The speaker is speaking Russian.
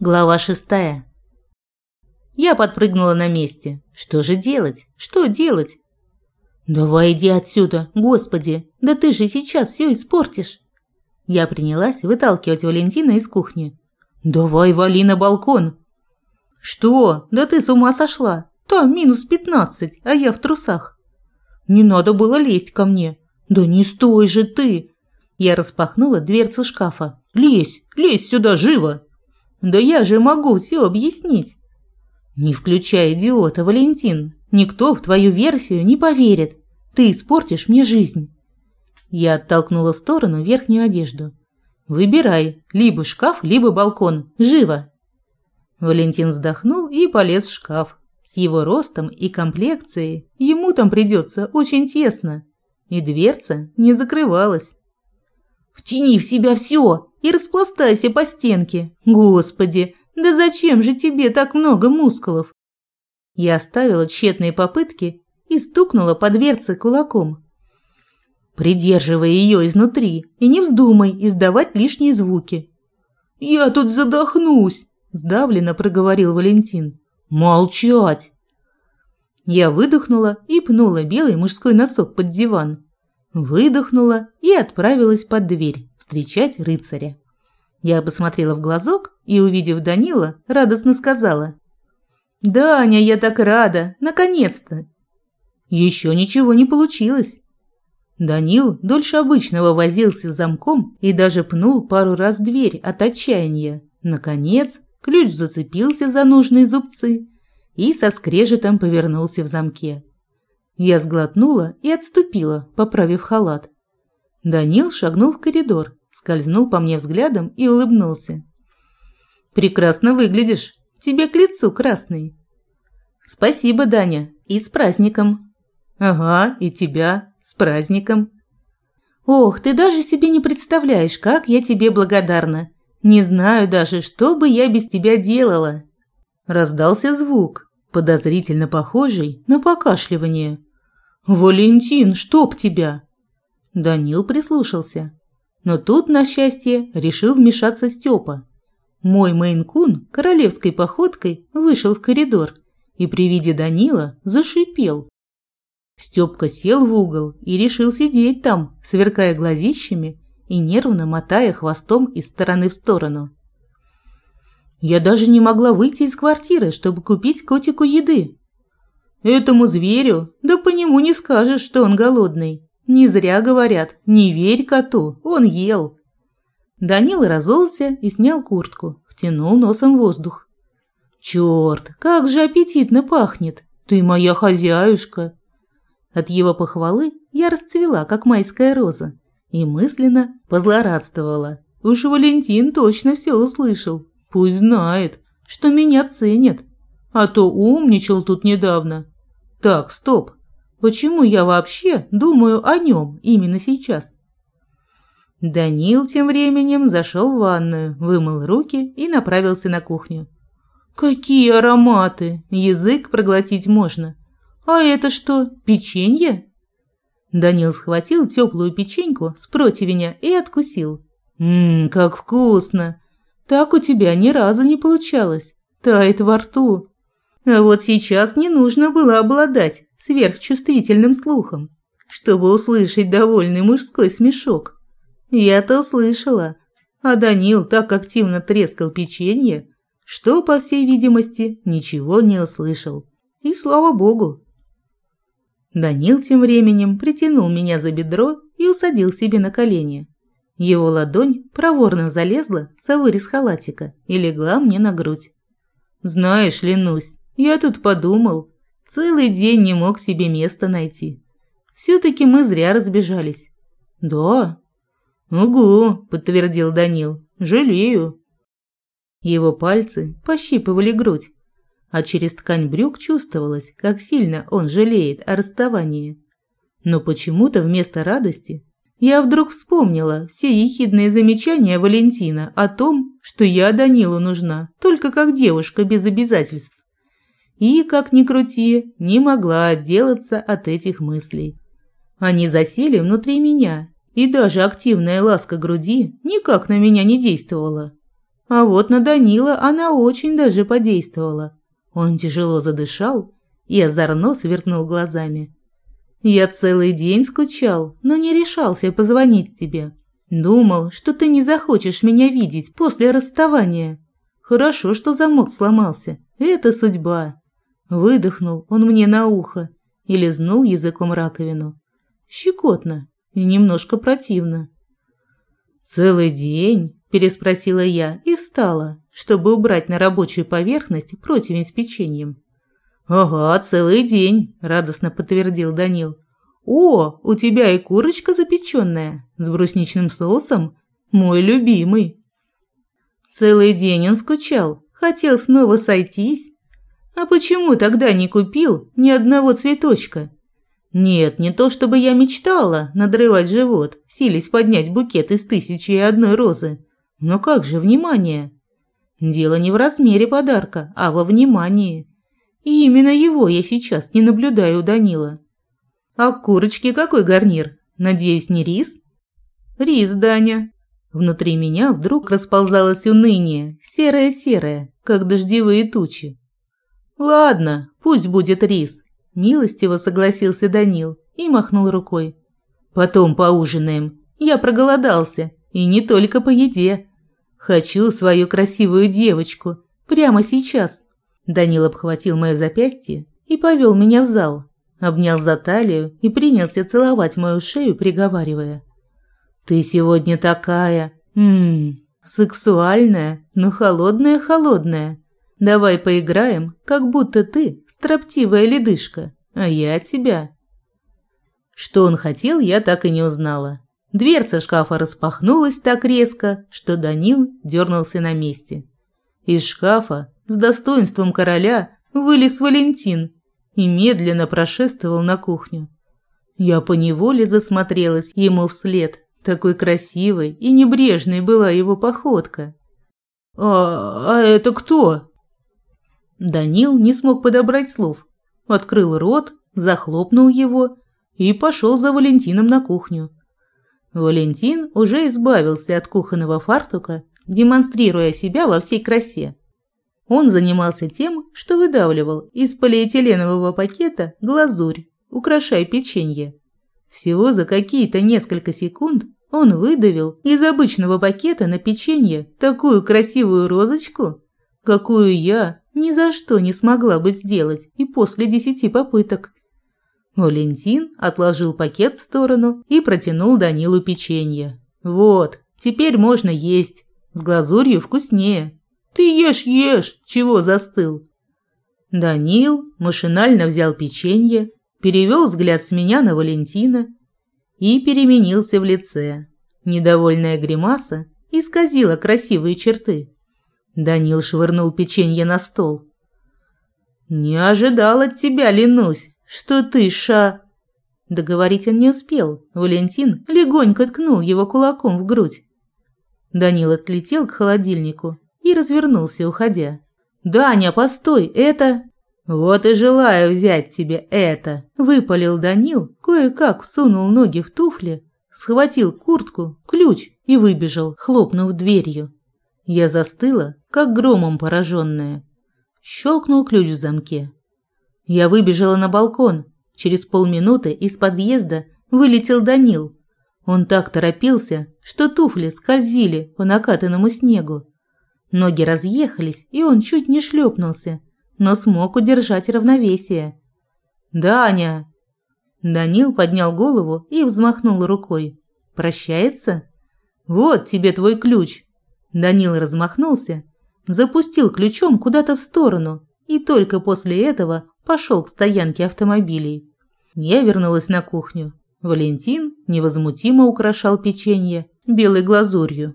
Глава шестая. Я подпрыгнула на месте. Что же делать? Что делать? Давай иди отсюда, господи. Да ты же сейчас все испортишь. Я принялась выталкивать Валентина из кухни. Давай вали на балкон. Что? Да ты с ума сошла. Там минус пятнадцать, а я в трусах. Не надо было лезть ко мне. Да не стой же ты. Я распахнула дверцу шкафа. Лезь, лезь сюда живо. Да я же могу все объяснить. Не включай идиота, Валентин. Никто в твою версию не поверит. Ты испортишь мне жизнь. Я оттолкнула в сторону верхнюю одежду. Выбирай, либо шкаф, либо балкон. Живо. Валентин вздохнул и полез в шкаф. С его ростом и комплекцией ему там придется очень тесно. И дверца не закрывалась. «Втяни в себя все!» И распластайся по стенке. Господи, да зачем же тебе так много мускулов? Я оставила тщетные попытки и стукнула по дверце кулаком. Придерживая ее изнутри и не вздумай издавать лишние звуки. «Я тут задохнусь!» – сдавленно проговорил Валентин. «Молчать!» Я выдохнула и пнула белый мужской носок под диван. Выдохнула и отправилась под дверь встречать рыцаря. Я посмотрела в глазок и, увидев Данила, радостно сказала. «Даня, я так рада! Наконец-то!» Еще ничего не получилось. Данил дольше обычного возился с замком и даже пнул пару раз дверь от отчаяния. Наконец, ключ зацепился за нужные зубцы и со скрежетом повернулся в замке. Я сглотнула и отступила, поправив халат. Данил шагнул в коридор, скользнул по мне взглядом и улыбнулся. «Прекрасно выглядишь. Тебе к лицу красный». «Спасибо, Даня. И с праздником». «Ага, и тебя. С праздником». «Ох, ты даже себе не представляешь, как я тебе благодарна. Не знаю даже, что бы я без тебя делала». Раздался звук, подозрительно похожий на покашливание. «Валентин, чтоб тебя!» Данил прислушался. Но тут, на счастье, решил вмешаться Степа. Мой мейн-кун королевской походкой вышел в коридор и при виде Данила зашипел. Степка сел в угол и решил сидеть там, сверкая глазищами и нервно мотая хвостом из стороны в сторону. Я даже не могла выйти из квартиры, чтобы купить котику еды. Этому зверю, да по нему не скажешь, что он голодный. Не зря говорят, не верь коту, он ел. Данил разулся и снял куртку, втянул носом воздух. Черт, как же аппетитно пахнет. Ты моя хозяюшка. От его похвалы я расцвела, как майская роза, и мысленно позлорадствовала. Уж Валентин точно все услышал. Пусть знает, что меня ценят. А то умничал тут недавно. Так, стоп. Почему я вообще думаю о нем именно сейчас? Данил тем временем зашел в ванную, вымыл руки и направился на кухню. Какие ароматы! Язык проглотить можно. А это что, печенье? Данил схватил теплую печеньку с противня и откусил. Мм, как вкусно! Так у тебя ни разу не получалось. Тает во рту. А вот сейчас не нужно было обладать сверхчувствительным слухом, чтобы услышать довольный мужской смешок. Я-то услышала, а Данил так активно трескал печенье, что, по всей видимости, ничего не услышал. И слава богу. Данил тем временем притянул меня за бедро и усадил себе на колени. Его ладонь проворно залезла за вырез халатика и легла мне на грудь. «Знаешь, Ленусь, я тут подумал, целый день не мог себе места найти. Все-таки мы зря разбежались. Да. Угу, подтвердил Данил. Жалею. Его пальцы пощипывали грудь, а через ткань брюк чувствовалось, как сильно он жалеет о расставании. Но почему-то вместо радости я вдруг вспомнила все ехидные замечания Валентина о том, что я Данилу нужна только как девушка без обязательств и, как ни крути, не могла отделаться от этих мыслей. Они засели внутри меня, и даже активная ласка груди никак на меня не действовала. А вот на Данила она очень даже подействовала. Он тяжело задышал и озорно сверкнул глазами. «Я целый день скучал, но не решался позвонить тебе. Думал, что ты не захочешь меня видеть после расставания. Хорошо, что замок сломался. Это судьба». Выдохнул он мне на ухо и лизнул языком раковину. Щекотно и немножко противно. «Целый день?» – переспросила я и встала, чтобы убрать на рабочую поверхность противень с печеньем. «Ага, целый день», – радостно подтвердил Данил. «О, у тебя и курочка запеченная с брусничным соусом? Мой любимый». Целый день он скучал, хотел снова сойтись. А почему тогда не купил ни одного цветочка? Нет, не то чтобы я мечтала надрывать живот, силясь поднять букет из тысячи и одной розы. Но как же внимание? Дело не в размере подарка, а во внимании. И именно его я сейчас не наблюдаю у Данила. А курочки какой гарнир? Надеюсь, не рис? Рис, Даня. Внутри меня вдруг расползалось уныние, серое-серое, как дождевые тучи. Ладно, пусть будет рис, милостиво согласился Данил и махнул рукой. Потом поужинаем. Я проголодался, и не только по еде. Хочу свою красивую девочку прямо сейчас. Данил обхватил моё запястье и повел меня в зал, обнял за талию и принялся целовать мою шею, приговаривая: "Ты сегодня такая, мм, сексуальная, но холодная-холодная. Давай поиграем, как будто ты строптивая ледышка, а я тебя". Что он хотел, я так и не узнала. Дверца шкафа распахнулась так резко, что Данил дернулся на месте. Из шкафа с достоинством короля вылез Валентин и медленно прошествовал на кухню. Я поневоле засмотрелась ему вслед. Такой красивой и небрежной была его походка. «А, а это кто?» Данил не смог подобрать слов. Открыл рот, захлопнул его и пошел за Валентином на кухню. Валентин уже избавился от кухонного фартука, демонстрируя себя во всей красе. Он занимался тем, что выдавливал из полиэтиленового пакета глазурь, украшая печенье. Всего за какие-то несколько секунд он выдавил из обычного пакета на печенье такую красивую розочку, какую я ни за что не смогла бы сделать и после десяти попыток. Валентин отложил пакет в сторону и протянул Данилу печенье. «Вот, теперь можно есть. С глазурью вкуснее». Ты ешь, ешь, чего застыл? Данил машинально взял печенье, перевел взгляд с меня на Валентина и переменился в лице. Недовольная гримаса исказила красивые черты. Данил швырнул печенье на стол. «Не ожидал от тебя, ленусь, что ты, ша...» Договорить он не успел. Валентин легонько ткнул его кулаком в грудь. Данил отлетел к холодильнику и развернулся, уходя. «Даня, постой, это...» «Вот и желаю взять тебе это!» Выпалил Данил, кое-как всунул ноги в туфли, схватил куртку, ключ и выбежал, хлопнув дверью. Я застыла, как громом пораженная. Щелкнул ключ в замке. Я выбежала на балкон. Через полминуты из подъезда вылетел Данил. Он так торопился, что туфли скользили по накатанному снегу. Ноги разъехались, и он чуть не шлепнулся, но смог удержать равновесие. «Даня!» Данил поднял голову и взмахнул рукой. «Прощается?» «Вот тебе твой ключ!» Данил размахнулся, запустил ключом куда-то в сторону и только после этого пошел к стоянке автомобилей. Я вернулась на кухню. Валентин невозмутимо украшал печенье белой глазурью.